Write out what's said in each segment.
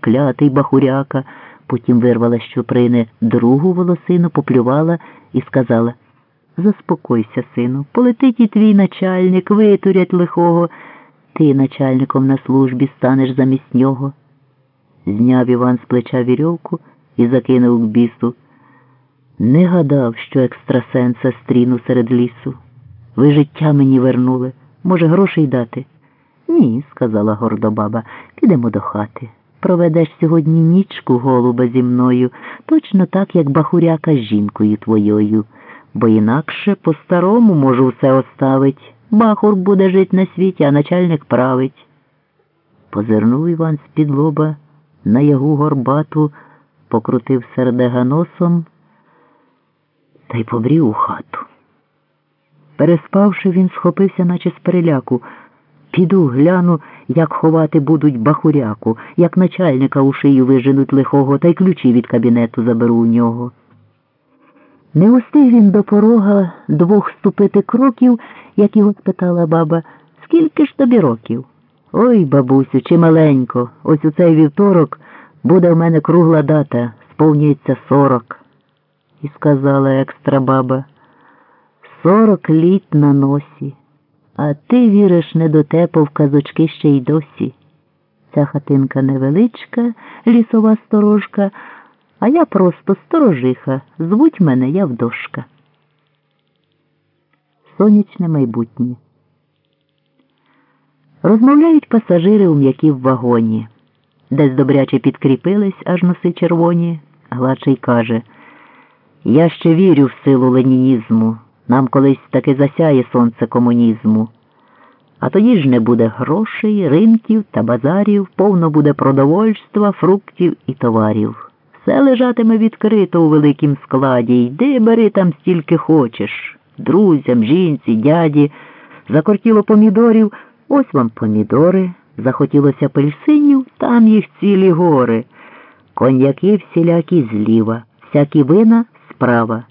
клятий бахуряка. Потім вирвала з чуприни другу волосину, поплювала і сказала Заспокойся, сину, полетить і твій начальник, витурять лихого. Ти начальником на службі станеш замість нього. Зняв Іван з плеча вірьовку і закинув к бісу. Не гадав, що екстрасенса стріну серед лісу. Ви життя мені вернули. Може, грошей дати? Ні, сказала гордо баба, підемо до хати. Проведеш сьогодні нічку голуба зі мною, точно так, як бахуряка з жінкою твоєю, бо інакше по-старому можу все оставить. Бахур буде жить на світі, а начальник править. Позирнув Іван з-під лоба на ягу горбату, покрутив сердега носом та й побрів у хату. Переспавши, він схопився, наче з переляку. Піду гляну, як ховати будуть бахуряку, як начальника у шию виженуть лихого, та й ключі від кабінету заберу у нього. Не устиг він до порога двох ступити кроків, як його спитала баба, скільки ж тобі років? Ой, бабусю, чи маленько, ось у цей вівторок буде в мене кругла дата, сповнюється сорок. І сказала екстра баба, сорок літ на носі, а ти віриш не до тепо в казочки ще й досі. Ця хатинка невеличка, лісова сторожка, а я просто сторожиха. Звуть мене Явдошка. Сонячне майбутнє. Розмовляють пасажири у м'яків вагоні. Десь добряче підкріпились, аж носи червоні. Гладший каже Я ще вірю в силу ленінізму. Нам колись таки засяє сонце комунізму. А тоді ж не буде грошей, ринків та базарів, повно буде продовольства, фруктів і товарів. Все лежатиме відкрито у великім складі. Йди, бери там стільки хочеш. Друзям, жінці, дяді. Закортіло помідорів, ось вам помідори. Захотілося пельсинів, там їх цілі гори. Коньяки всілякі зліва, всякі вина справа.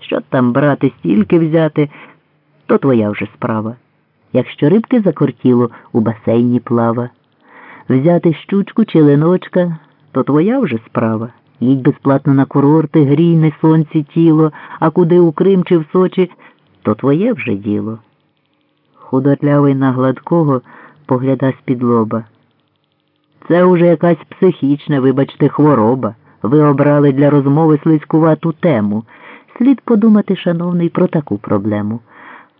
Що там брати, стільки взяти, то твоя вже справа. Якщо рибки закортіло, у басейні плава. Взяти щучку чи леночка, то твоя вже справа. Їдь безплатно на курорти, грій на сонці тіло, а куди у Крим чи в Сочі, то твоє вже діло. Худотлявий на гладкого погляда з-під лоба. Це уже якась психічна, вибачте, хвороба. Ви обрали для розмови слизькувату тему. Слід подумати, шановний, про таку проблему.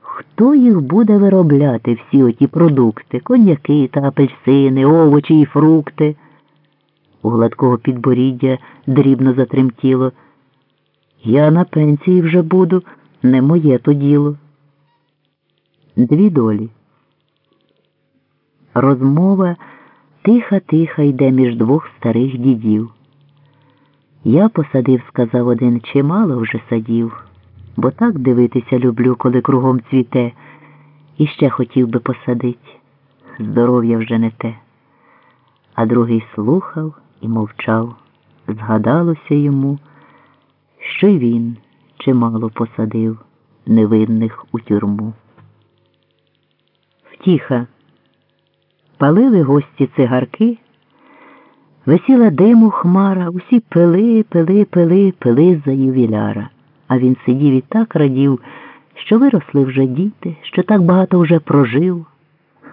Хто їх буде виробляти всі оті продукти, коньяки та апельсини, овочі і фрукти? У гладкого підборіддя дрібно затремтіло. Я на пенсії вже буду, не моє то діло. Дві долі. Розмова тиха-тиха йде між двох старих дідів. Я посадив, сказав один, чимало вже садів, бо так дивитися люблю, коли кругом цвіте, і ще хотів би посадить. Здоров'я вже не те. А другий слухав і мовчав. Згадалося йому, що й він чимало посадив невинних у тюрму. Втіха. Палили гості цигарки. Висіла диму хмара, усі пили, пили, пили, пили за ювіляра. А він сидів і так радів, що виросли вже діти, що так багато вже прожив.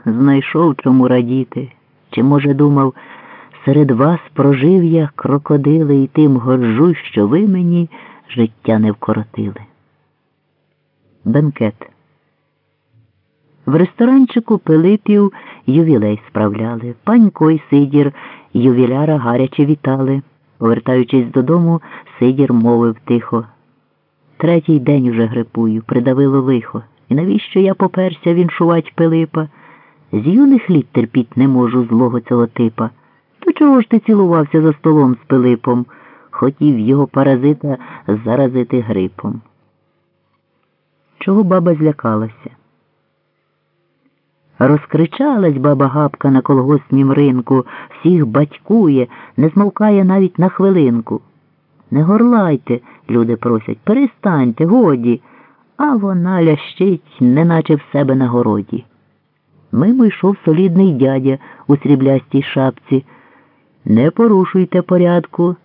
Знайшов чому радіти. Чи, може, думав, серед вас прожив я крокодили, і тим горжу, що ви мені життя не вкоротили. Бенкет. В ресторанчику Пилипів ювілей справляли. Панько й Сидір ювіляра гаряче вітали. Повертаючись додому, Сидір мовив тихо. Третій день уже грипую, придавило лихо. І навіщо я поперся віншувать Пилипа? З юних літ терпіть не можу злого цього типа. То чого ж ти цілувався за столом з Пилипом? Хотів його паразита заразити грипом. Чого баба злякалася? Розкричалась баба Гапка на колгоспнім ринку, всіх батькує, не змовкає навіть на хвилинку. Не горлайте, люди просять, перестаньте, годі, а вона лящить, неначе в себе на городі. Мимо йшов солідний дядя у сріблястій шапці. Не порушуйте порядку.